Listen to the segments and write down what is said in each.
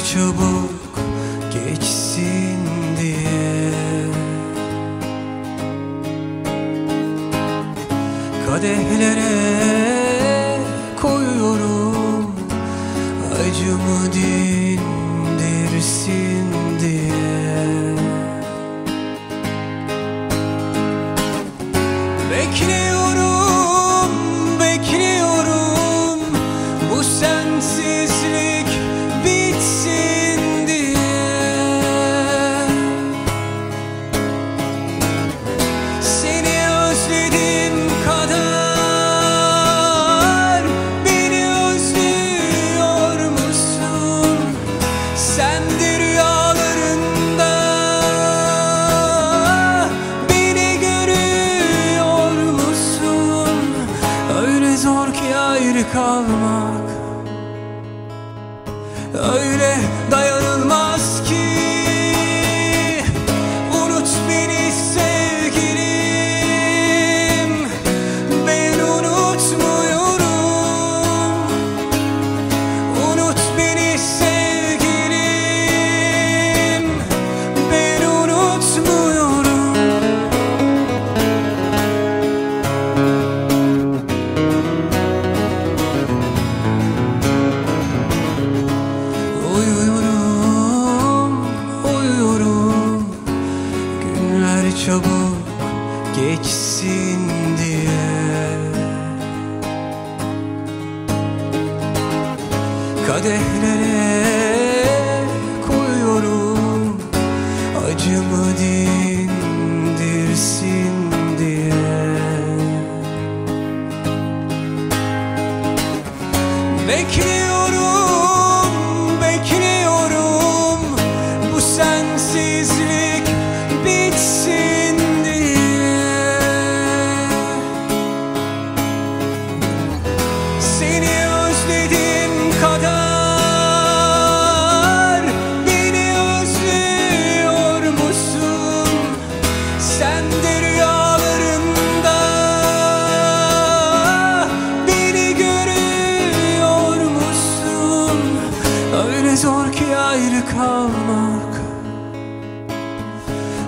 çabuk geçsin diye. Kadehlere koyuyorum acımı dindirsin diye. kalmak. Öyle dayan çabuk geçsin diye. Kadehlere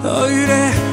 öyle